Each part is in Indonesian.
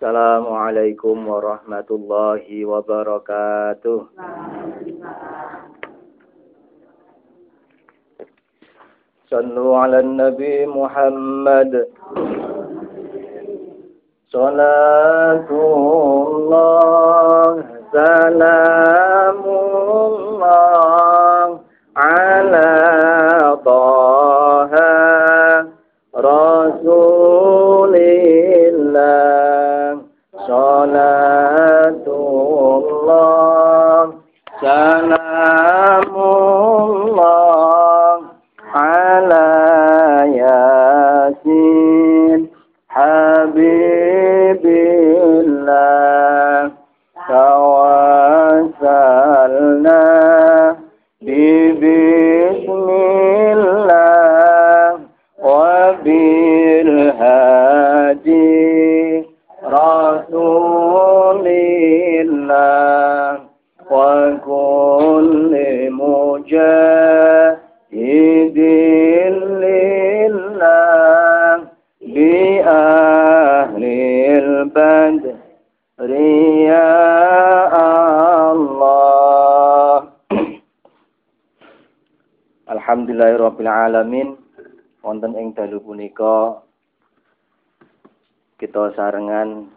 Assalamualaikum warahmatullahi wabarakatuh. على النبي محمد صلاة الله سلام مجاهد لله بأهل البدر يا الله Alhamdulillahirrabbilalamin wonten ing dalu punika kita sarengan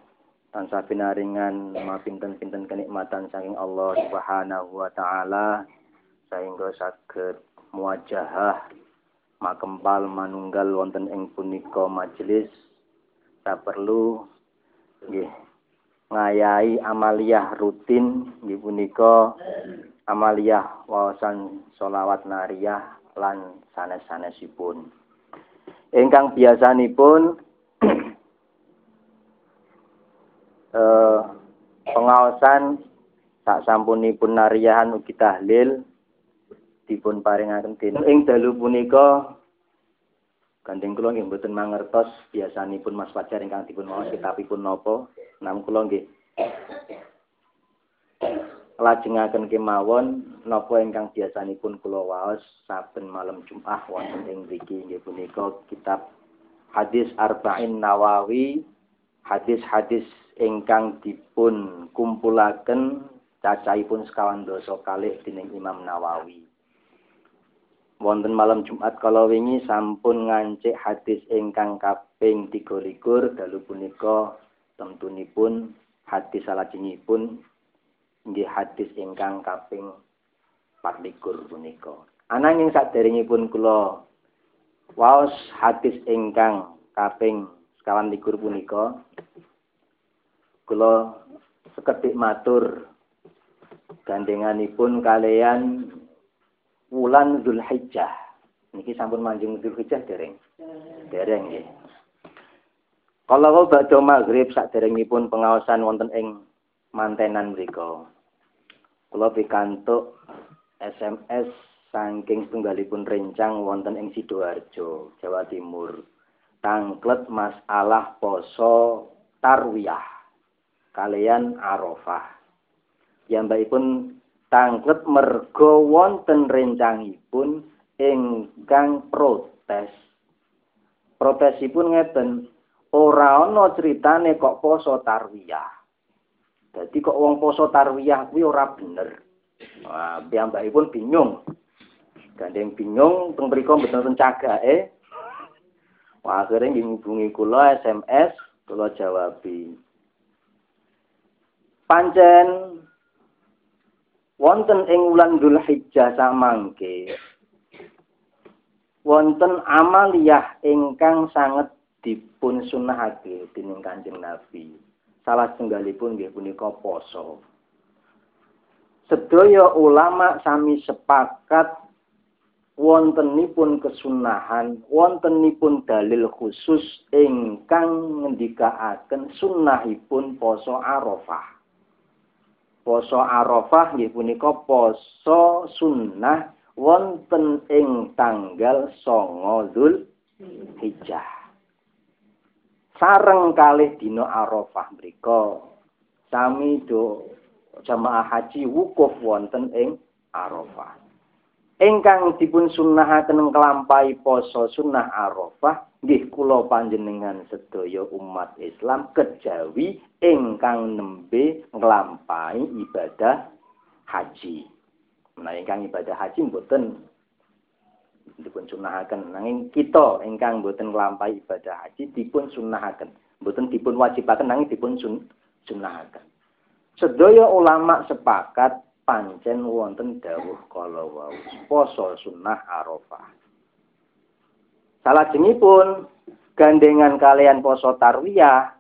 tansah pinaringan mapinten-pinten kenikmatan saking Allah Subhanahu wa taala sehingga saged muwajahah makempal manunggal wonten ing punika majelis. Tak perlu nggih ngayahi amaliyah rutin nggih punika amaliyah wawasan solawat nariyah lan sanes-sanesipun. Ingkang biasanipun eh, pengawasan sak sampunipun nariyahan ugi tahlil dipun paringaken tin ing dalu punika gandeng kula nggih mboten mangertos biasanipun Mas Fajar ingkang dipun maos kitabipun napa nam kula nggih lajengaken kemawon napa ingkang biasanipun kula waos saben malam Jumat wonten ing mriki nggih punika kitab hadis Arba'in Nawawi hadis-hadis ingkang dipun kumpulaken cacahipun sekawan dosa kalih dening Imam Nawawi. Wonten malam Jumat kala wingi sampun ngancik hadis ingkang kaping 23 dalu punika temtunipun hadis salajengipun inggih hadis ingkang kaping 24 punika. Ananging saderengipun kula waos hadis ingkang kaping sekawan likur punika kula sekedhik matur gandenganipun kalian wulan Zulhijjah. Niki sampun manjing Zulhijjah dereng? Dereng nggih. Kalau badhe maghrib saderengipun pengawasan wonten ing mantenan mriku. Kula pikantuk SMS saking setunggalipun rencang wonten ing Sidoarjo Jawa Timur. Tangklet masalah poso tarwiyah kalian Arafah. Piyambakipun tangklet mergo wonten rencangipun ingkang protes. Protesipun ngeten, ora ana critane kok poso tarwiyah. Dadi kok wong poso tarwiyah kuwi ora bener. Wah, piyambakipun bingung. Gandeng bingung teng mriku mboten cagake. Wah, akhirnya ngubungi kula SMS, kula jawabi. pancen wonten ing wulan Dzulhijjah samangke wonten amaliyah ingkang sanget dipun sunahake dening Kanjeng Nabi. Salah setunggalipun nggih punika poso. Sedaya ulama sami sepakat wontenipun kesunahan, wontenipun dalil khusus ingkang ngendikaaken sunnahipun poso Arafah. Poso Arafah nggih punika poso sunnah wonten ing tanggal 9 Dzulhijjah. Sareng kalih dina Arafah mriku sami do jamaah haji wukuf wonten ing Arafah. Ingkang dipun sunnahaken kelampai poso sunnah Arafah nggih kula panjenengan sedaya umat Islam kejawi ingkang nembe nglampahi ibadah haji. Nah, ingkang ibadah haji mboten dipun sunnahaken nanging kita ingkang mboten nglampahi ibadah haji dipun sunnahaken. Mboten dipun wajibaken nanging dipun sun sunnahaken. Sedaya ulama sepakat pancen wonten dawuh kala wau poso sunnah Arafah. Salajengipun gandengan kalian poso tarwiyah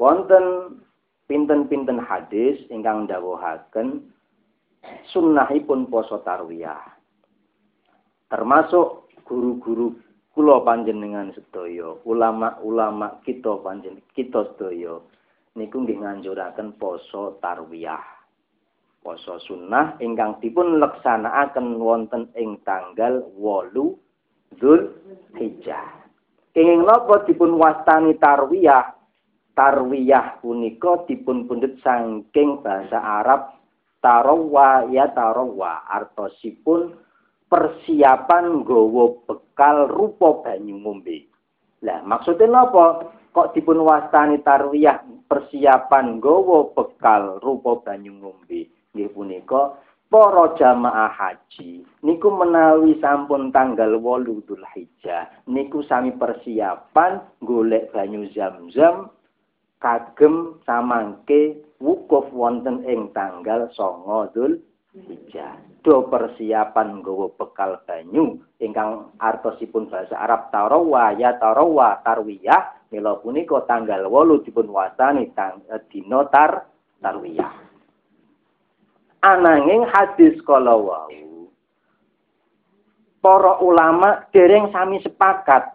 wonten pinten-pinten hadis ingkang dawuhaken sunnahipun poso tarwiyah. Termasuk guru-guru kula panjenengan sedaya, ulama-ulama kita panjen kita sedaya niku nggih nganjuraken poso tarwiyah poso sunnah ingkang dipun leksanakaken wonten ing tanggal 8 Zulhijjah. Kenging napa dipun wastani tarwiyah? Tarwiyah punika dipun pundhut saking bahasa Arab tarawwa ya tarawwa artosipun persiapan nggawa bekal rupa banyu ngombe. Lah maksudnya napa? Kok dipun wastani tarwiyah persiapan nggawa bekal rupa banyu ngombe? Nggih punika para jamaah haji niku menawi sampun tanggal 8 Dzulhijjah niku sami persiapan golek banyu Zam-zam kagem samangke wukuf wonten ing tanggal 9 Dzulhijjah. Do persiapan nggawa bekal banyu ingkang artosipun bahasa Arab tarawa ya tarawa tarwiyah mila punika tanggal 8 dipun wasani tang, dina tar tarwiyah. Ananging hadis kala wau para ulama dereng sami sepakat.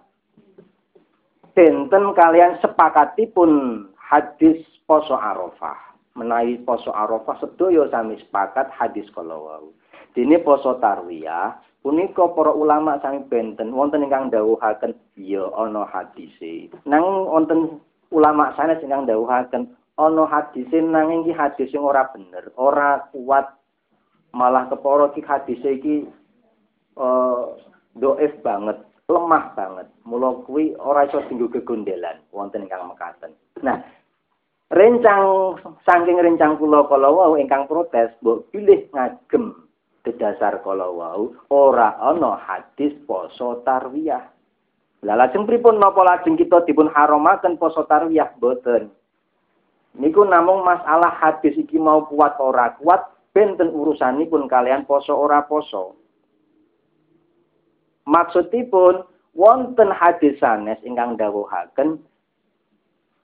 Benten kalian sepakatipun hadis poso Arafah. Menawi poso Arafah sedaya sami sepakat hadis kala wau. Dene poso tarwiyah punika para ulama sami benten wonten ingkang dawuhaken ya ana hadise. Nang wonten ulama sanes ingkang dawuhaken ana hadise nanging iki hadis sing ora bener, ora kuat malah keporo iki hadise iki uh, doef banget, lemah banget. Mula kuwi ora iso dinggo gegondelan wonten ingkang mekaten. Nah, rencang saking rencang kula kala wau ingkang protes mbok pilih ngagem dedasar kala wau ora ana hadis poso tarwiyah. Lah lajeng pripun napa lajeng kita dipun haramaken poso tarwiyah boten? Niku namung masalah hadis iki mau kuat ora kuat benten urusanipun kalian poso ora poso. Maksudipun wonten hadis sanes ingkang dawuhaken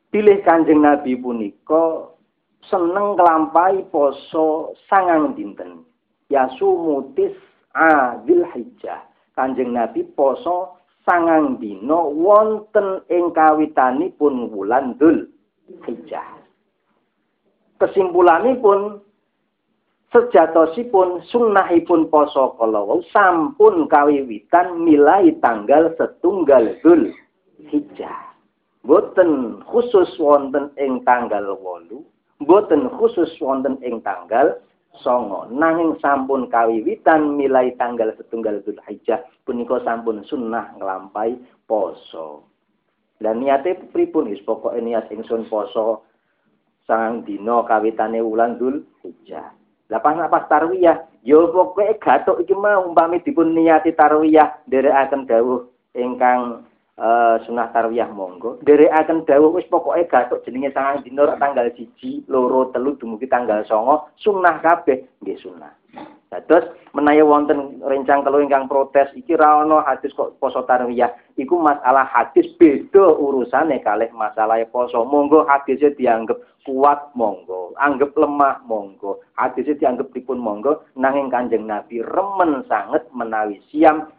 pilih kanjeng nabi punika seneng kelampai poso sangang dinten. Yasumutis adil hijjah. Kanjeng nabi poso sangang dino wonten ing kawitanipun wulan dul hijjah kesimpulanipun sejatosipun sunnahipun poso kalau sampun kawiwitan milai tanggal setunggal dul hijjah. Boten khusus wonten ing tanggal wolu, boten khusus wonten ing tanggal songo. Nanging sampun kawiwitan milai tanggal setunggal dul hijjah punika sampun sunnah ngelampai poso. Dan niate pripun is pokoke niat ingsun poso sangang dino kawitane wulan Dzul Hijjah. Lah pas pas tarwiyah, yo pokoke gatuk iki mau umpami dipun niati tarwiyah nderekaken dawuh ingkang uh, sunah tarwiyah monggo. Nderekaken dawuh wis pokoke gatuk jenenge sangang dino tanggal siji, loro, telu dumugi tanggal songo, sunah kabeh nggih sunah. Dados menawi wonten rencang kelu ingkang protes iki ra ana hadis kok poso tarwiyah. Iku masalah hadis beda urusane kalih masalah poso. Monggo hadisnya dianggap kuat monggo, anggap lemah monggo. Hadisnya dianggap dipun monggo nanging Kanjeng Nabi remen sanget menawi siam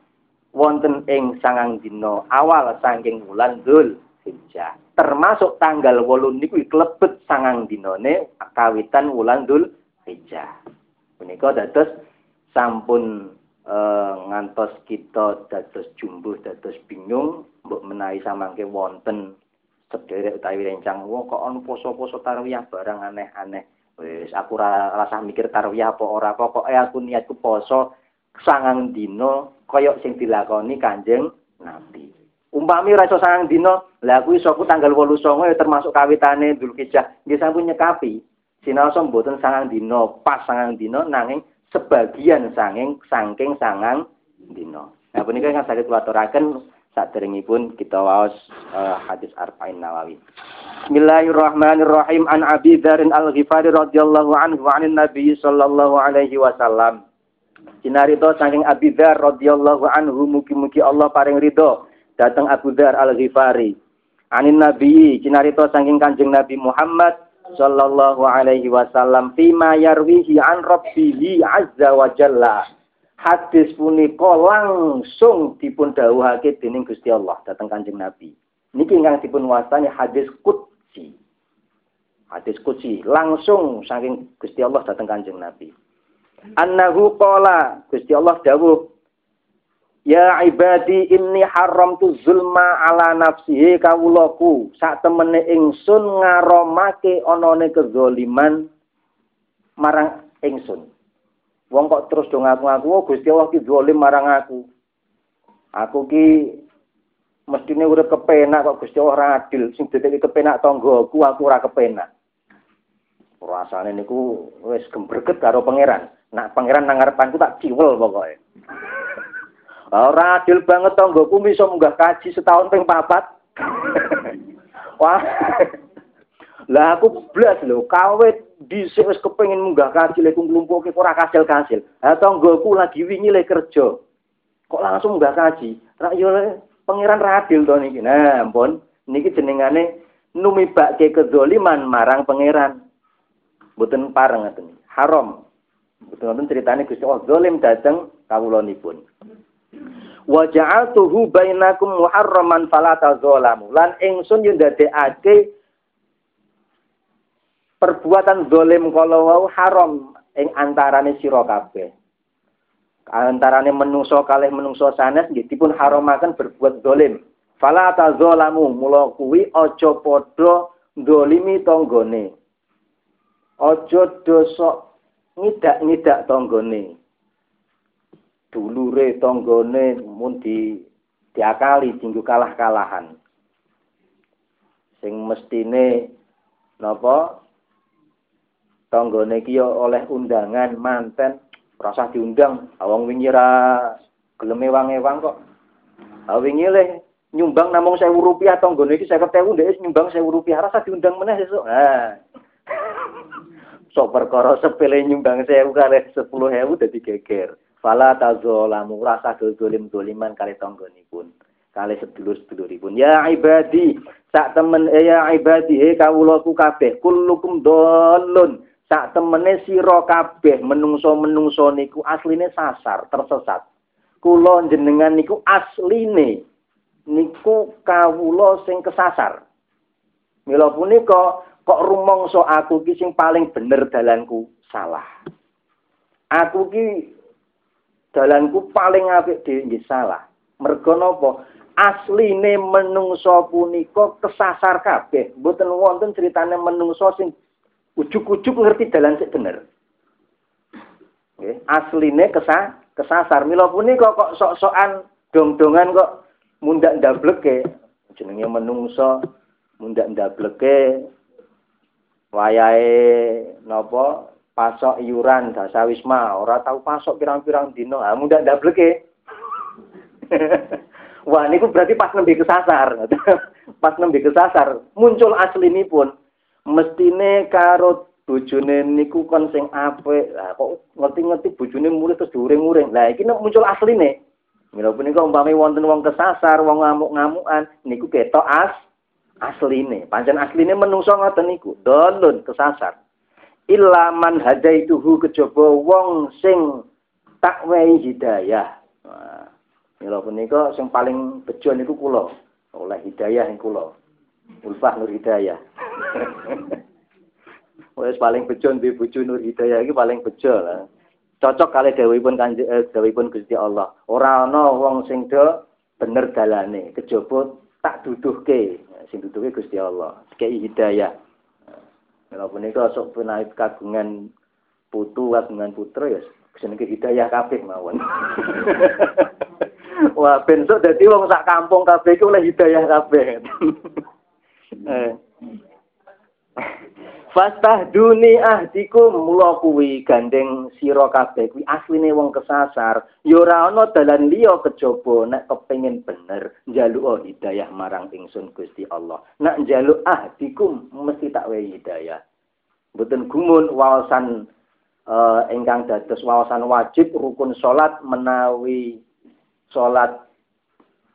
wonten ing sangang dina awal saking wulan Dzul Hijjah. Termasuk tanggal 8 niku klebet sangang dinane kawitan wulan Dzul Hijjah. Menika dados sampun e, ngantos kita dados jumbuh dados bingung mbok menawi samangke wonten sederek utawi rencang wong kok ana poso-poso tarwiyah barang aneh-aneh Wis aku rasa mikir tarwiyah apa ora pokoke aku niatku poso sangang dino koyok sing dilakoni Kanjeng Nabi. Umpami ora sangang dino, lah aku iso aku tanggal 8 ya termasuk kawitane Dzulhijjah. Nggih sampun nyekapi. Sinaosa mboten sangang dino, pas sangang dino nanging sebagian sanging sangking sangang dino. Nah punika ingkang saged kula aturaken saderengipun kita waos uh, hadis Arba'in Nawawi. Bismillahirrahmanirrahim an Abi Dzarin Al-Ghifari radhiyallahu anhu anin Nabi sallallahu alaihi wasallam. Cinarito saking Abi Dzar radhiyallahu anhu mugi-mugi Allah paring ridho datang Abu Dzar Al-Ghifari. Anin Nabi cinarito saking Kanjeng Nabi Muhammad sallallahu alaihi wasallam fima yarwihi an rabbihi azza wa jalla. Hadis punika langsung dipun dawuhake dening Gusti Allah datang Kanjeng Nabi. Niki ingkang dipun wastani hadis qudsi. Hadis qudsi langsung saking Gusti Allah datang Kanjeng Nabi. Annahu qala Gusti Allah dawuh Ya ibadi inni haramtu zulma ala nafsihi kawulaku. Sak temene ingsun ngaromake onone kezaliman marang ingsun. Wong kok terus do ngaku-ngaku oh Gusti Allah ki zalim marang aku. Aku ki mestine urip kepenak kok Gusti Allah ora adil. Sing dadi kepenak tanggaku aku ora kepenak. Rasane niku wis gembreget karo pangeran. Nak pangeran nang ngarepanku tak ciwel pokoke ora adil banget tanggaku iso munggah kaji setahun ping papat wah lah aku blas lho kawit dhisik wis kepengin munggah kaji lek nglumpuke ora kasil-kasil ha tanggaku lagi wingi le kerja kok langsung munggah kaji rak yo pangeran radil to niki. Nah, ampun, niki jenengane numibake kedzaliman marang pangeran. Mboten pareng ngoten. Haram. Mboten wonten critane Gusti Allah zalim dhateng kawulanipun. Wa ja'altuhu bainakum muharraman fala tazalamu. Lan ingsun yo ndadekake perbuatan zalim kalau wau haram ing antarane sira kabeh antarane menungso kalih menungso sanes nggih dipun haramaken berbuat dolim. Fala tazalamu mula kuwi aja padha ndolimi tanggane. Aja dosa ngidak-ngidak tanggane. Dulure tanggane mun di diakali dinggo kalah-kalahan. Sing mestine napa? Tanggane ki oleh undangan manten rasa diundang. Awang wingi ra gelem ewang-ewang kok. Ha le nyumbang namung 1000 rupiah tanggane iki 50.000 ndek nyumbang 1000 rupiah. Rasa diundang meneh sesuk ha. Sok perkara sepele nyumbang 1000 kali 10.000 dadi geger fala tazalamu rasa dolim-doliman kali tanggonipun kali sedulur-seduluripun ya ibadi sak temen eh, ya ibadi he kawulaku kabeh kullukum dolun sak temene sira kabeh menungso-menungso niku asline sasar, tersesat. Kula jenengan niku asline niku kawula sing kesasar. Mila punika kok rumangsa aku ki sing paling bener dalanku salah. Aku ki dalanku paling apik dhewe nggih salah. Merga napa? Asline menungso punika kesasar kabeh. Mboten wonten critane menungso sing ujuk-ujuk ngerti dalan sik bener. Nggih, asline kesa kesasar. Mila punika kok sok-sokan dong-dongan kok mundak ndableke jenenge menungso mundak ndableke wayahe napa pasok iuran dasawisma ora tahu pasok pirang-pirang dino ah mundak ndableke Wah, niku berarti pas nembe kesasar. pas nembe kesasar, muncul aslinipun mestine karo bojone niku kon sing apik. Lah kok ngerti-ngerti bojone mulih terus diuring-uring. Lah iki muncul asline. Mila punika umpami wonten wong kesasar, wong ngamuk-ngamukan, niku ketok as asline. Pancen asline menungso ngoten niku, dolun kesasar. Illa man hadaituhu kejaba wong sing tak wehi hidayah. Nah, mila punika sing paling bejo niku kula. Oleh hidayah ing kula. Ulfah Nur Hidayah. Wes paling bejo di bojo Nur Hidayah iki paling bejo lah. Cocok kali dawuhipun kanjeng eh, dawuhipun Gusti Allah. Ora ana wong sing do bener dalane, kejaba tak duduhke. Sing duduhke Gusti Allah. Kei hidayah. Mila punika sok penaik kagungan putu kagungan putra ya jenenge hidayah kabeh mawon. Wah, bentuk dadi wong sak kampung kabeh iku oleh hidayah kabeh. eh. Fastah duni ahdikum mula kuwi gandeng sira kabeh kuwi asline wong kesasar. Ya ora ana dalan liya kejaba nek kepengin bener njaluk hidayah marang ingsun Gusti Allah. Nek njaluk ahdikum mesti tak wehi hidayah. Mboten gumun wawasan uh, ingkang dados wawasan wajib rukun salat menawi salat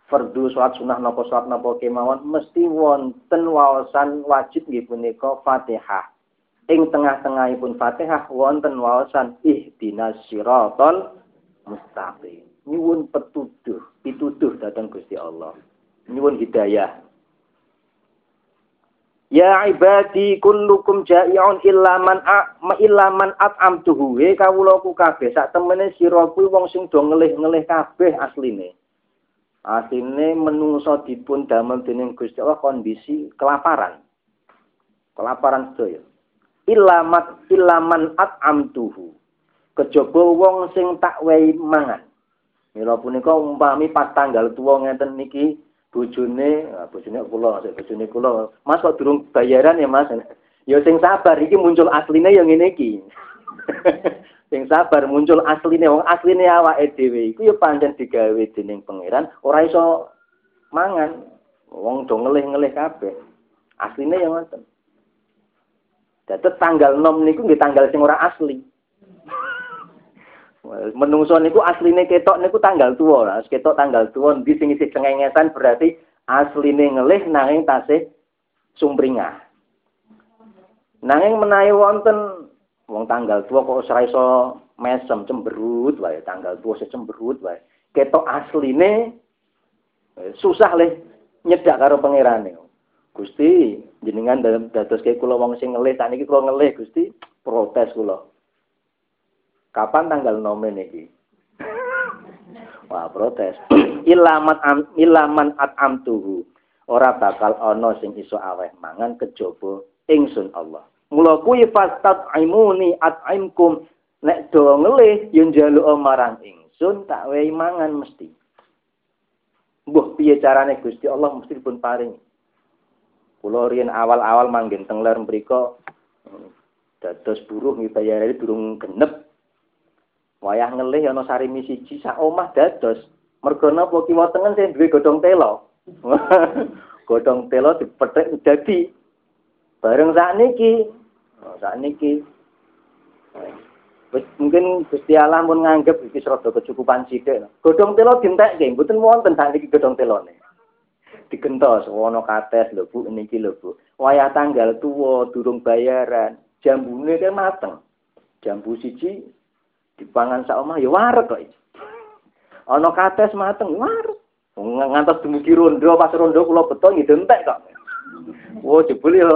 fardu salat sunah napa salat napa kemawon mesti wonten wawasan wajib nggih punika Fatihah. Ing tengah-tengahipun Fatihah wonten wawasan ihdinas siratal mustaqim. Nyuwun petuduh, pituduh datang Gusti Allah. Nyuwun hidayah. Ya ibadi kullukum ja'i'un illa man illa man at'amtuhu. He kawula ku kabeh sak temene sira kuwi wong sing do ngelih-ngelih kabeh asline. Asline menungso dipun damel dening Gusti Allah kondisi kelaparan. Kelaparan sedaya. Illa mat illa man at'amtuhu. Kejaba wong sing tak wehi mangan. Mila punika umpami pas tanggal tuwa ngeten niki bojone, ah, bojone kula, bojone kula. Mas kok durung bayaran ya, Mas? Ya sing sabar iki muncul asline yang ngene iki. sing sabar muncul asline wong asline awake dhewe iku ya pancen digawe dening pangeran, ora iso mangan. Wong do ngelih-ngelih kabeh. Asline ya ngoten. Dados tanggal 6 niku nggih tanggal sing ora asli. Menungso niku asline ketok niku tanggal tua lah. Ketok tanggal tua di sing isih cengengesan berarti asline ngelih nanging tasih sumpringah. Nanging menawi wonten wong tanggal tua kok ora iso mesem cemberut wae tanggal tua cemberut wae. Ketok asline eh, susah leh nyedak karo pangerane. Gusti, jenengan dalam dados kaya kula wong sing ngelih sakniki kula ngelih Gusti, protes kula. Kapan tanggal nomen iki? Wah, protes. ilaman am, ilaman tuhu. Ora bakal ana sing iso aweh mangan kejaba ingsun Allah. Mula kuwi fastat aimuni at'imkum nek do ngelih yo njaluk marang ingsun tak wehi mangan mesti. Mbah piye carane Gusti Allah mesti pun paring. Kula riyen awal-awal manggen teng ler mriku dados buruh ngibayari durung genep Wayah ngelih ana sarimi siji sak omah dados. Mergo napa kiwa tengen sing duwe godhong telo. godhong telo dipethik dadi bareng sakniki. Oh, sakniki mungkin Gusti Allah pun nganggep iki rada kecukupan sithik. Godhong telo dintekke, mboten wonten sakniki godhong telone. Digentos ana kates lho Bu niki lho Bu. Wayah tanggal tuwa durung bayaran, jambune kan mateng. Jambu siji dipangan sak omah ya wareg kok. Ana kates mateng wareg. Ngantos dumugi rondo pas rondo kula beto ngidentek kok. Oh jebul ya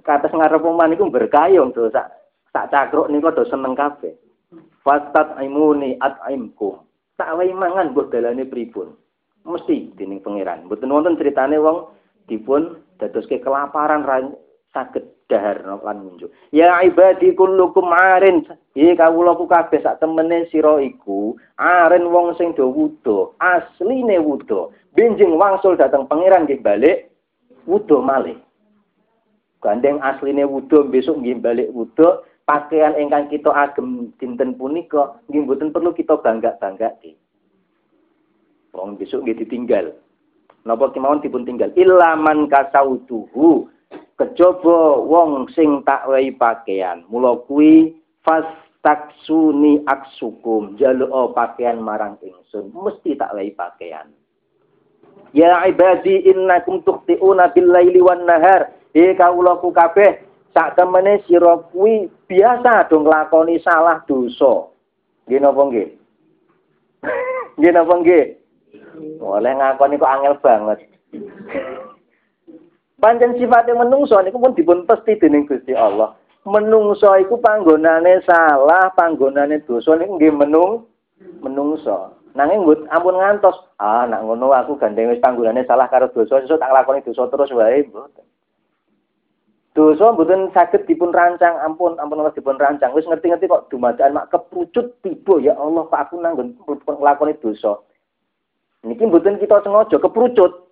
kates ngarep omah niku berkayung to sak sak cakruk niku do seneng kabeh. Fastat aimuni at'imkum. Tak wae mangan mbok dalane pripun. Mesti dening pangeran. Mboten wonten critane wong dipun dadoske kelaparan saged dahar lan munjuk. Ya ibadi kullukum arin. Iki kawula ku kabeh sak temene sira iku aren wong sing do wudo, asline wudo. Benjing wangsul dateng pangeran nggih balik wudo malih. Gandeng asline wudo besok nggih balik wudo, pakaian ingkang kita agem dinten punika nggih mboten perlu kita bangga-banggake. Wong besok nggih ditinggal. Napa kemawon dipun tinggal? Ilaman kasautuhu kejaba wong sing tak wehi pakaian mula kuwi fas taksuni aksukum jaluk pakaian marang ingsun mesti tak wehi pakaian ya ibadi innakum tukhti'una bil laili wan nahar e kawulaku kabeh sak temene sira kuwi biasa dong nglakoni salah dosa nggih napa nggih nggih napa nggih oleh ngakoni kok angel banget Pancen sifatnya menungso niku pun dipun pesti dening Gusti Allah. Menungso iku panggonane salah, panggonane dosa niku nggih menung menungso. Nanging mbut ampun ngantos, ah nak ngono aku gandeng wis panggonane salah karo dosa, sesuk tak lakoni dosa terus wae mboten. Dosa mboten saged dipun rancang, ampun, ampun Allah dipun rancang. Wis ngerti-ngerti kok dumadaan mak keprucut tiba ya Allah kok aku nanggon nglakoni dosa. Niki mboten kita sengaja keprucut.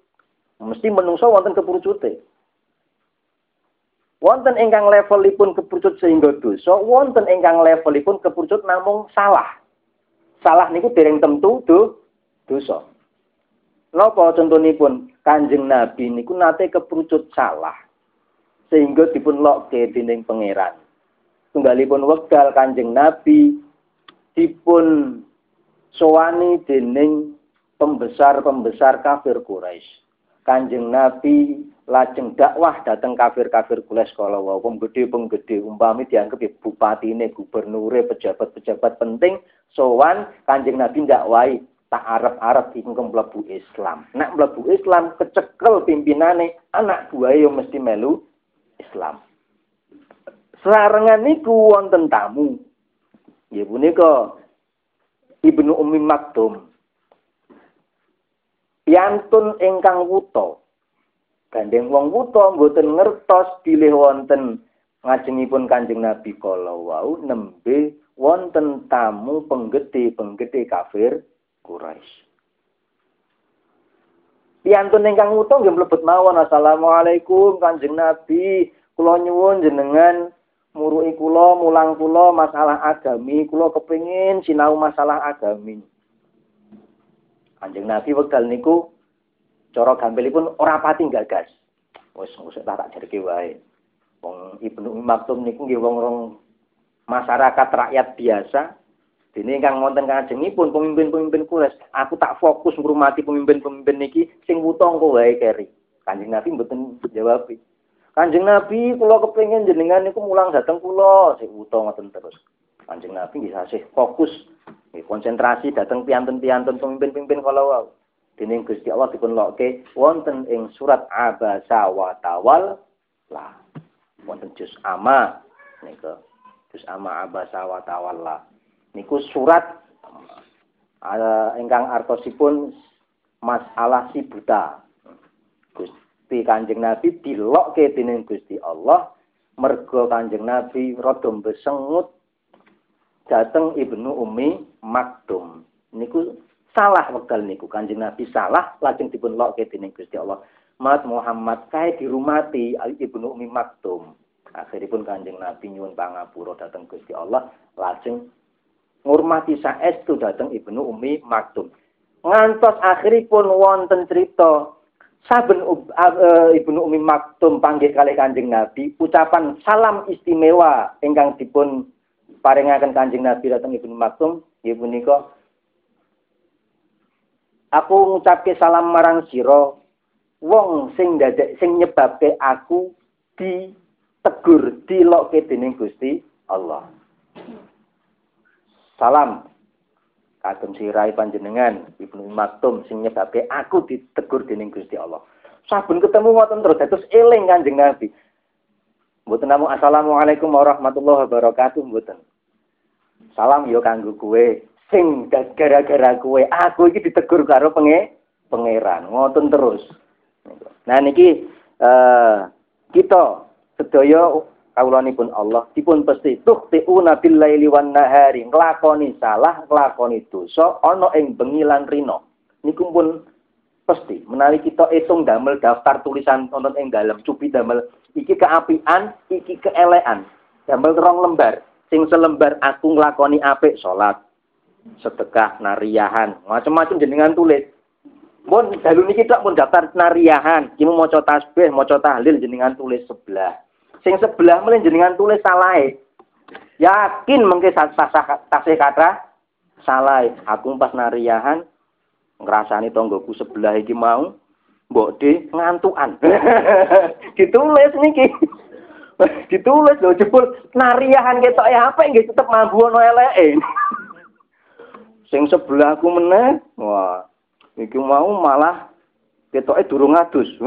Mesti menungso wonten keprucute. Wonten ingkang levelipun keprucut sehingga dosa, wonten ingkang levelipun keprucut namung salah. Salah niku dereng tentu do dosa. Napa contonipun Kanjeng Nabi niku nate keprucut salah sehingga dipun lokke dening pangeran. Tunggalipun wekdal Kanjeng Nabi dipun sowani dening pembesar-pembesar kafir Quraisy. Kanjeng Nabi lajeng dakwah dateng kafir-kafir Quraisy kala wau penggede-penggede umpami ya bupatine, gubernure, pejabat-pejabat penting sowan Kanjeng Nabi dakwahi tak arep-arep iku mlebu Islam. Nek mlebu Islam kecekel pimpinane anak buahe yo mesti melu Islam. Sarengan niku wonten tamu. Ya punika Ibnu Ummi Maktum. Piantun ingkang wuta. Gandeng wong wuta mboten ngertos bilih wonten ngajengipun Kanjeng Nabi kala wau nembe wonten tamu penggede-penggede kafir Quraisy. Piantun ingkang wuta nggih mlebet mawon Assalamualaikum Kanjeng Nabi, kula nyuwun jenengan muruki kula mulang kula masalah agami, kula kepengin sinau masalah agami. Kanjeng Nabi wekdal niku cara gampilipun ora pati gagas. Wis usah tak tak jarke wae. Wong Ibnu Maktum niku nggih wong masyarakat rakyat biasa Dene ingkang wonten kajengipun pemimpin-pemimpin Quraisy, aku tak fokus ngrumati pemimpin-pemimpin niki sing wuta engko wae keri. Kanjeng Nabi mboten jawab. Kanjeng Nabi kula kepengin jenengan niku mulang dateng kula, sing wuta ngoten terus. Kanjeng Nabi bisa sih fokus, konsentrasi dateng piantun-piantun pemimpin-pemimpin kala wau. Dene Gusti Allah dipun lokke wonten ing surat Abasa wa Tawal lah. Wonten juz ama niku. Juz ama Abasa wa Tawalla niku surat uh, artosipun masalah si buta. Gusti Kanjeng Nabi dilokke dening Gusti Allah mergo Kanjeng Nabi rada besengut dateng Ibnu Umi Maktum. Niku salah wekdal niku Kanjeng Nabi salah lajeng dipun lokke dening Gusti Allah. Mat Muhammad kae dirumati Ibnu Umi Maktum. Akhiripun Kanjeng Nabi nyuwun pangapura dateng Gusti Allah lajeng ngurmati saestu dateng Ibnu Umi Maktum. Ngantos akhiripun wonten cerita saben uh, Ibnu Umi Maktum panggil kali Kanjeng Nabi ucapan salam istimewa ingkang dipun paringaken Kanjeng Nabi dateng Ibnu Maktum nggih punika Aku ngucapke salam marang sira wong sing dadek sing nyebabke aku ditegur dilokke dening Gusti Allah. Salam kagem sirai panjenengan Ibnu Maktum sing nyebabke aku ditegur dening Gusti Allah. Saben ketemu ngoten terus terus eling Kanjeng Nabi. Mboten namung assalamualaikum warahmatullahi wabarakatuh mboten. Salam yo kanggo kowe sing gara-gara kowe aku iki ditegur karo penge pangeran. Ngoten terus. Nah niki uh, kita sedaya kawulanipun Allah dipun pesti tukhtiuna bil laili wan nahari nglakoni salah nglakoni dosa ana ing bengi lan rina. Niku pun pasti menawi kita hitung damel daftar tulisan wonten ing dalem cupi damel iki keapian iki keelekan. Damel rong lembar. Sing selembar aku nglakoni apik salat sedekah nariyahan macam-macam jenengan tulis. Mun dalu niki tok pun daftar nariyahan, iki maca tasbih, maca tahlil jenengan tulis sebelah sing sebelah mulai jenengan tulis salah yakin mengke tasih kata salah aku pas nariyahan ngerasani tonggoku sebelah iki mau mbok de ngantukan. Ditulis niki. Ditulis lho jebul nariyahan ketok ya apa nggih tetep mambu ono eleke. Sing sebelahku meneh wah iki mau malah ketoke durung adus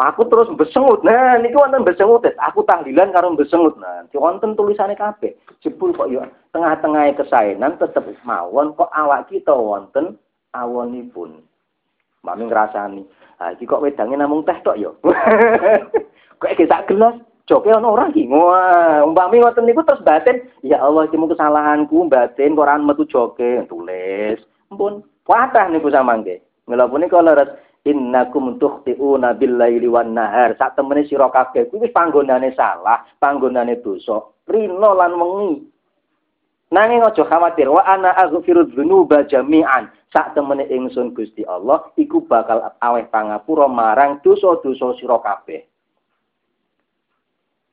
Aku terus besengut. Nah, niki wonten besengut. Aku tahlilan karo besengut. Nah, wonten tulisane kabeh. Jebul kok ya tengah-tengah kesaenan tetep mawon kok awak kita wonten awonipun. Mami ngrasani. Ah iki kok wedange namung teh tok ya. Kok gak gelas joke ana ora iki. Wah, umpami ngoten niku terus batin, ya Allah iki mung kesalahanku batin kok ora metu joke tulis. Ampun, patah niku samangke. Mila punika leres innakum tukhti'una bil-laili wan nahar. Sak temene sira kabeh kuwi wis panggonane salah, panggonane dosa. Rino lan wengi. Nanging aja khawatir wa ana aghfiru dzunuba jami'an. Sak temene ingsun Gusti Allah iku bakal aweh pangapura marang dosa-dosa sira kabeh.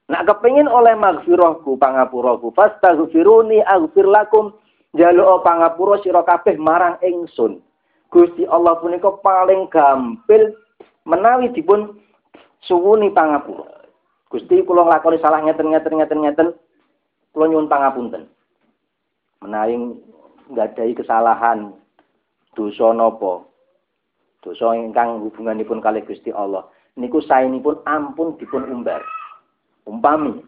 Nak kepingin oleh maghfirahku pangapuraku fastaghfiruni aghfir lakum jaluk pangapura sira kabeh marang ingsun. Gusti Allah punika paling gampil menawi dipun suwuni pangapura. Gusti kula nglakoni salah ngeten ngeten ngeten ngeten kula nyuwun pangapunten. Menawi nggadahi kesalahan dosa napa? Dosa ingkang hubunganipun kalih Gusti Allah. Niku saenipun ampun dipun umbar. Umpami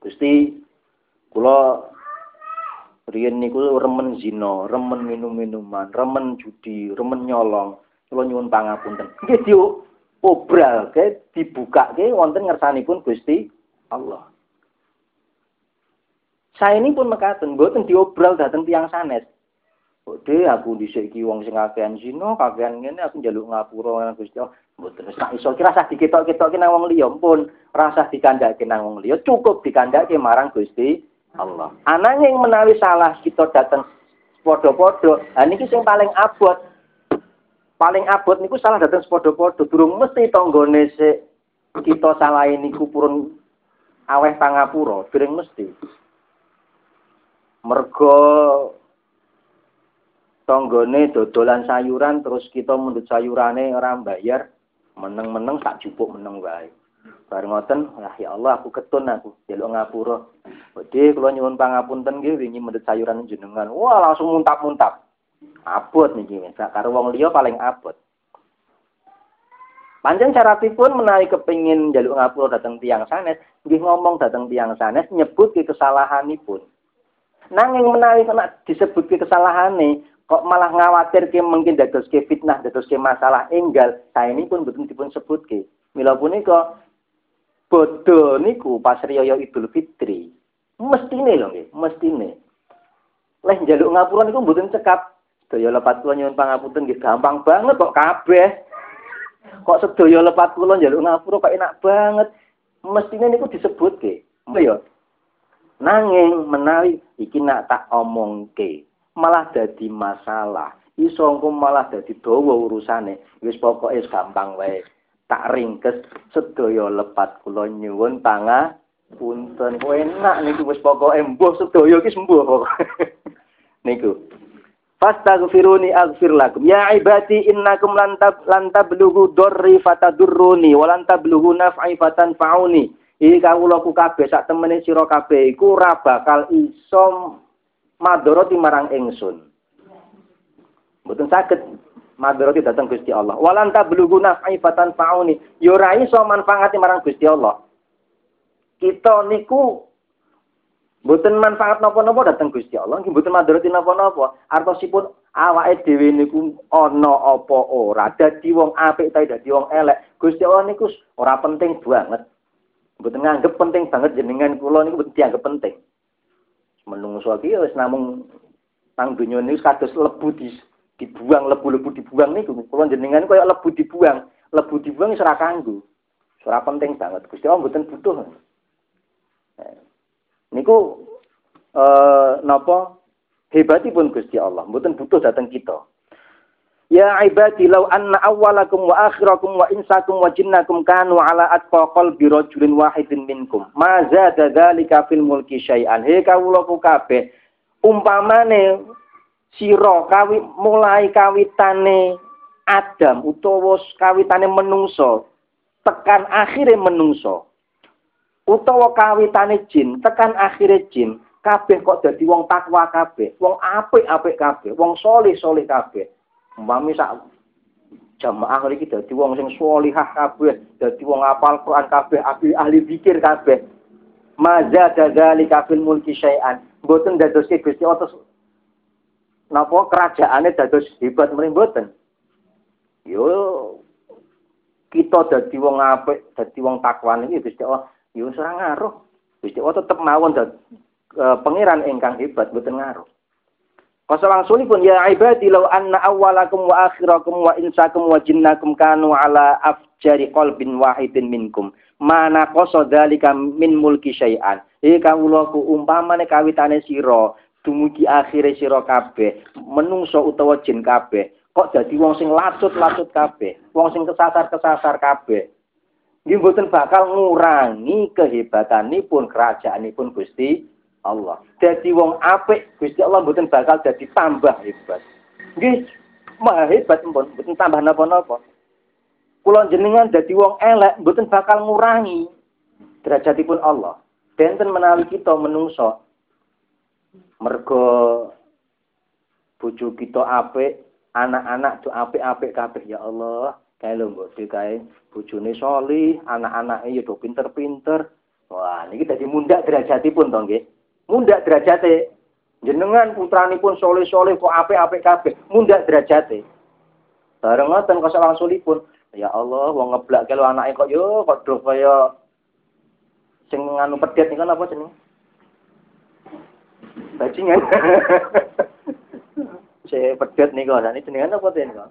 Gusti kula riyen niku remen zina, remen minum-minuman, remen judi, remen nyolong. Kula nyuwun pangapunten. Nggih di obral ke dibukake wonten ngersanipun Gusti Allah. Saya ini pun mekaten, mboten diobral dateng tiang sanes. Ode aku dhisik iki wong sing kakean zina, kakean ngene aku njaluk ngapura nang Gusti Allah. Mboten tak iso kira rasa diketok-ketokke nang wong liya pun, rasa dikandhake nang wong liya, cukup dikandhake marang Gusti Allah. Ananging menawi salah kita datang padha-padha, ha niki sing paling abot. Paling abot niku salah datang padha-padha, durung mesti tanggane sik kita salah niku purun aweh pangapura, durung mesti. Mergo tanggane dodolan sayuran terus kita mundut sayurane ora bayar meneng-meneng tak jupuk meneng wae bareng ngoten ya, ya Allah aku ketun aku jaluk ngapura. Wedi kula nyuwun pangapunten nggih wingi mundut sayuran jenengan. Wah langsung muntap-muntap. Abot niki sak karo wong liya paling abot. Panjang pun menawi kepingin jaluk ngapura datang tiang sanes, nggih ngomong datang tiang sanes nyebut ke kesalahanipun. Nanging menawi kena disebut ke kesalahane, kok malah ngawatir ke mungkin dados ke fitnah dados ke masalah enggal saya ini pun betul dipun sebut ke mila punika bodoh niku pas riyaya Idul Fitri mestine lho nggih mestine leh njaluk ngapura niku mboten cekap sedaya lepat kula nyuwun pangapunten nggih gampang banget kok kabeh kok sedaya lepat kula njaluk ngapura kok enak banget mestine niku disebut ke ya nanging menawi iki nak tak omongke malah dadi masalah. Iso malah dadi dawa urusane. Wis pokoke gampang wae. Tak ringkes sedaya lepat kula nyuwun punten. Kowe enak niku wis pokoke mbuh sedaya iki sembuh niku. Fastaghfiruni aghfir lakum. Ya ibadi innakum lan lan tablughu darri fatadurruni wa lan tablughu naf'i fatanfa'uni. Iki kawula ku kabeh sak temene sira kabeh iku ora bakal iso madoroti marang ingsun. Mboten saged madoroti datang Gusti Allah. Walan tablughu naf'i fatan fauni. Yo ora iso manfaati marang Gusti Allah. Kita niku mboten manfaat napa-napa datang Gusti Allah, nggih mboten madoroti napa-napa. Artosipun awake dhewe niku ana apa ora, dadi wong apik ta dadi wong elek. Gusti Allah niku ora penting banget. Mboten nganggep penting banget jenengan kula niku mboten dianggep penting menungso iki wis namung nang donya niku kados lebu di, dibuang lebu-lebu dibuang niku. Kula jenengan koyo lebu dibuang. Lebu dibuang wis ora kanggo. Ora penting banget. Gusti Allah mboten butuh. Eh, niku eh napa? Hebatipun Gusti Allah. Mboten butuh datang kita. Ya ibadi law anna awwalakum wa akhirakum wa insakum wa jinnakum kanu ala atqa qalbi rajulin wahidin minkum. Ma zada dzalika fil mulki syai'an. He kawula kabeh umpamane sira kawi mulai kawitane Adam utawa kawitane menungso tekan akhire menungso utawa kawitane jin tekan akhire jin kabeh kok dadi wong takwa kabeh wong apik-apik kabeh wong soleh-soleh kabeh Umpami sak jamaah iki dadi wong sing sholihah kabeh, dadi wong apal Quran kabeh, ahli ahli zikir kabeh. Maza dadali kafil mulki syai'an. Mboten dadoske Gusti Allah napa kerajaane dados hebat mrene mboten. Yo kita dadi wong apik, dadi wong takwa niki Gusti Allah, wis ora ngaruh. Gusti Allah tetep mawon dadi e, pangeran ingkang hebat mboten ngaruh. Kosong pun ya ibadi law anna awwalakum wa akhirakum wa insakum wa jinnakum kanu ala afjari qalbin wahidin minkum. Mana koso dalika min mulki syai'an. Iki kawula ku umpamane kawitane sira dumugi akhire sira kabeh, menungso utawa jin kabeh, kok dadi wong sing lacut-lacut kabeh, wong sing kesasar-kesasar kabeh. Nggih mboten bakal ngurangi kehebatanipun kerajaanipun Gusti Allah. Dadi wong apik Gusti Allah mboten bakal dadi tambah hebat. Nggih maha hebat mpun mboten tambah napa-napa. Kula jenengan dadi wong elek mboten bakal ngurangi derajatipun Allah. Benten menawi kita menungso mergo bojo kita apik, anak-anak tuh apik-apik kabeh ya Allah. Kae lho mbok kae bojone soli, anak-anake ya do pinter-pinter. Wah, niki dadi mundak derajatipun to nggih. Mundak derajate. Jenengan putranipun soleh-soleh kok apik-apik kabeh, mundak derajate. Bareng ngoten kok salangsulipun, ya Allah wong ngeblak kelo anake kok yo kok do kaya sing nganu pedet niku apa jenenge? Bajingan. Saya pedet niku, ini jenengan apa niku?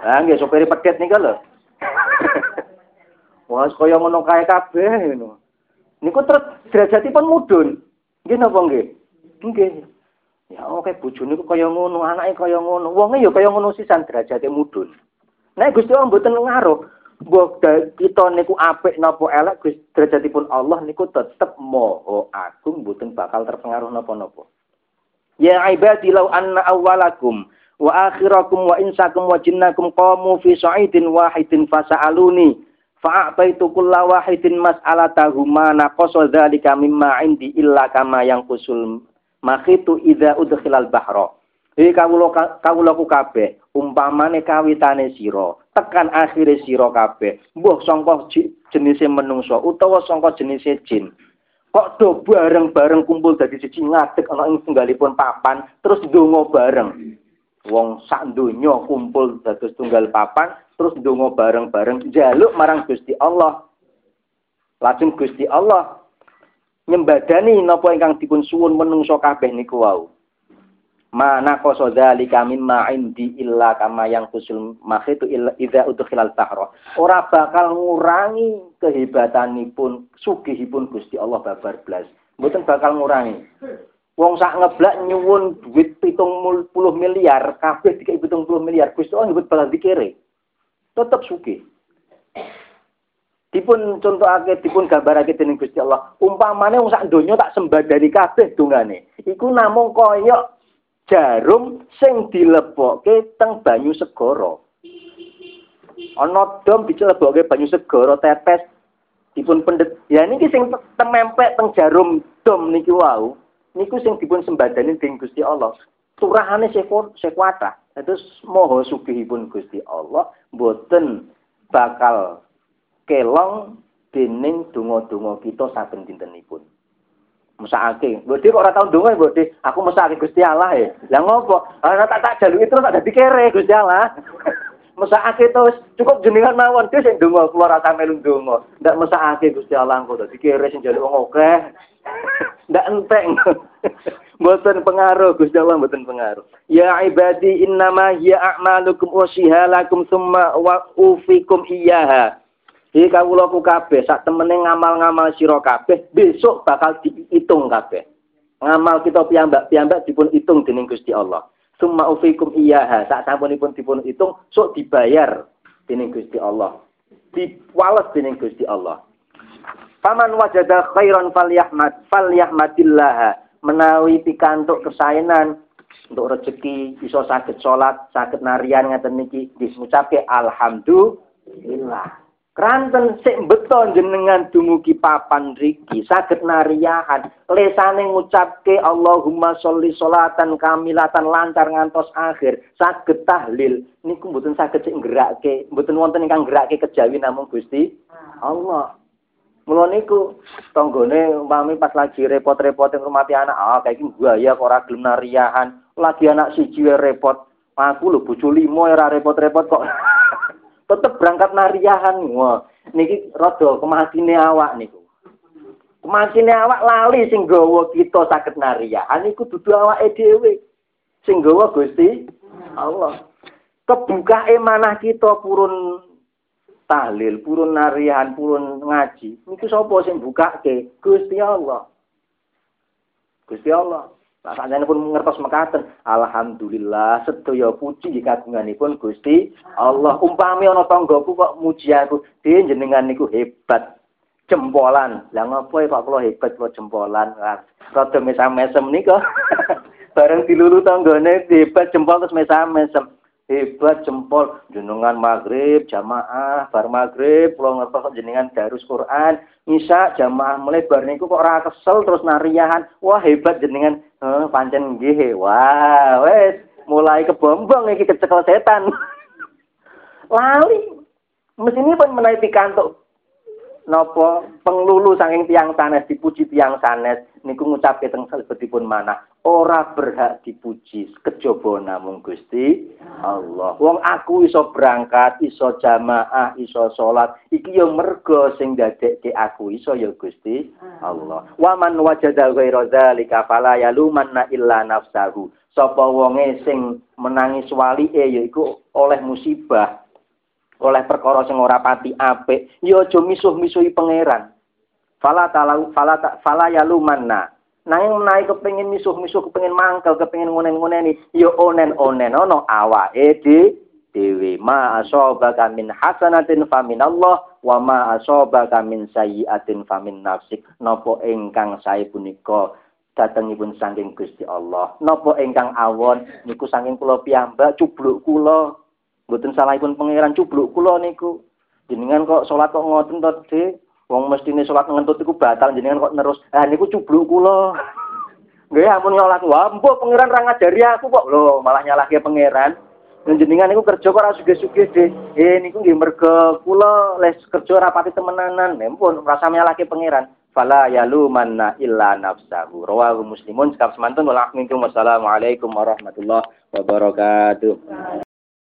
Ah nggih sopir pedet nih lho. Wah, kaya ngono kae kabeh ngono. Niku terus derajatipun mudhun. Nggih napa nggih? Nggih. Ya oke bojone kok kaya ngono, anake kaya ngono. Wonge ya kaya ngono sisan derajate mudhun. Nek Gusti Allah mboten ngaruh, mbok kita niku apik napa elek Gus derajatipun Allah niku tetep moho agung mboten bakal terpengaruh napa-napa. Ya ibadi law anna awwalakum wa akhirakum wa insakum wa jinnakum qamu fi sa'idin wahidin fasa'aluni fa'ataitu kulla wahidin mas'alatahu ma naqasa dzalika mimma indi illa kama yang kusul makhitu idza udkhilal bahra Hei kawula kawula ku kabeh umpamane kawitane sira tekan akhire sira kabeh mbuh sangka jenise menungso utawa sangka jenise jin. Kok do bareng-bareng kumpul dadi siji ngadeg ana ing tunggalipun papan terus ndonga bareng? Wong sak donya kumpul dados tunggal papan terus ndonga bareng-bareng njaluk marang Gusti Allah. Lajeng Gusti Allah nyembadani napa ingkang dipun suwun menungso kabeh niku wau mana koso dzalika mimma indi illa kama yang kusul makhitu illa idza udkhilal bahra ora bakal ngurangi kehebatanipun sugihipun Gusti Allah babar blas mboten bakal ngurangi Wong sak ngeblak nyuwun duit pitung puluh miliar, kabeh dikai pitung puluh miliar, Gusti Allah nyebut balas dikere. Tetap suki. Dipun contohake, dipun gambarake dening Gusti Allah. Umpamane wong sak donya tak sembah dari kabeh dongane. Iku namung kaya jarum sing dilebokke teng banyu segara. Ana dom dicelebokke banyu segara tetes dipun pendet. Ya niki sing temempek teng jarum dom niki wau niku sing dipun sembadani dening Gusti Allah. Turahane sekuata. Terus moho sugihipun Gusti Allah mboten bakal kelong dening donga-donga kita saben dintenipun. Mesake, mbok kok ora tau ndonga mbok aku mesake Gusti Allah ya. Lah ngopo? Ana tak tak jaluki terus tak dadi kere Gusti Allah. mesakake terus cukup jenengan mawon dhewe sing donga keluar rasa melu donga. Ndak mesakake Gusti Allah engko dadi kere sing njaluk wong akeh. Ndak enteng. Mboten pengaruh Gusti Allah mboten pengaruh. Ya ibadi innama hiya a'malukum wa shihalakum summa wa ufikum iyyaha. Iki kawula ku kabeh sak temene ngamal-ngamal sira kabeh besok bakal diitung kabeh. Ngamal kita piyambak-piyambak dipun hitung dening Gusti Allah. Summa ufikum iyaha. Sak sampunipun dipun hitung sok dibayar dening Gusti Allah. Diwales dening Gusti Allah. Paman wajada khairan falyahmad falyahmadillah. Menawi pikantuk kesaenan untuk rezeki iso sakit salat, sakit narian ngaten niki ngucapke alhamdulillah. Kranten sik beton jenengan dumugi papan riki saged nariyahan. Lesane ngucapke Allahumma sholli sholatan kamilatan lancar ngantos akhir saged tahlil. Niku mboten saged sik nggerake mboten wonten ingkang nggerake kejawi namung Gusti Allah. Mula niku tanggane umpami pas lagi repot-repot ngurmati anak ah kayak buaya kok ora gelem nariyahan. Lagi anak siji repot. Aku lho bojo limo repot-repot kok. Tetep berangkat nariahan. Wah, niki rada kematine awak niku. Kematine awak lali sing gawa kita saged nariahan iku dudu awake dhewe. Sing gawa Gusti Allah. Kebukae manah kita purun tahlil, purun nariahan, purun ngaji. Niku sapa sing bukake? Gusti Allah. Gusti Allah. Lah sakjane pun ngertos mekaten, alhamdulillah sedaya puji kagunganipun Gusti Allah. Umpami ana tanggaku kok muji aku, "Di jenengan niku hebat." Jempolan. Lah ngopo kok kula hebat kok jempolan? Rada mesam-mesem nika. Bareng dilulu tanggane hebat jempol terus mesam-mesem. Hebat jempol. Jenengan maghrib jamaah bar maghrib. Pulau ngertos jenengan darus Quran. Isa jamaah mulai bar niku kok ora kesel terus nariahan. Wah hebat jenengan. Eh, pancen nggih wah wes. Mulai kebombong iki kecekel setan. Lali. Mesin ini pun menaik pikantuk nopo penglulu saking tiang sanes dipuji tiang sanes niku ngucap teng salebetipun mana ora berhak dipuji kejaba namung Gusti Allah. Wong aku iso berangkat, iso jamaah, iso salat, iki yo mergo sing dadekke aku iso ya Gusti Allah. Wa man wajada ghaira dzalika fala yalumanna illa nafsahu. Sapa wonge sing menangis walike yaiku oleh musibah, oleh perkara sing ora pati apik, ya aja misuh-misuhi pangeran. Fala talau fala fala yalumanna Nanging menawi kepengin misuh-misuh, kepengin mangkel, kepengin ngonen-ngoneni, ya onen-onen ana awake dhewe. Ma asabaka min hasanatin famin Allah wa ma asabaka min sayyi'atin famin nafsik. Napa ingkang sae punika datengipun saking Gusti Allah. Napa ingkang awon niku saking kula piyambak cubluk kula. Mboten salahipun pangeran cubluk kula niku. Jenengan kok salat kok ngoten to, Dik? Wong mestine salat ngentut iku batal jenengan kok terus. Ah niku cubluk kula. Nggih ampun nyolak. Wah, mbok pangeran ra ngajari aku kok. Lho, malah nyalahke pangeran. Jenengan niku kerja kok ora sugih-sugih, Dik. Eh niku nggih mergo kula les kerja rapati temenanan. Nempun rasa nyalahke pangeran. Fala yalumanna illa nafsahu. Rawahu Muslimun sekap semantun Wassalamualaikum warahmatullahi wabarakatuh.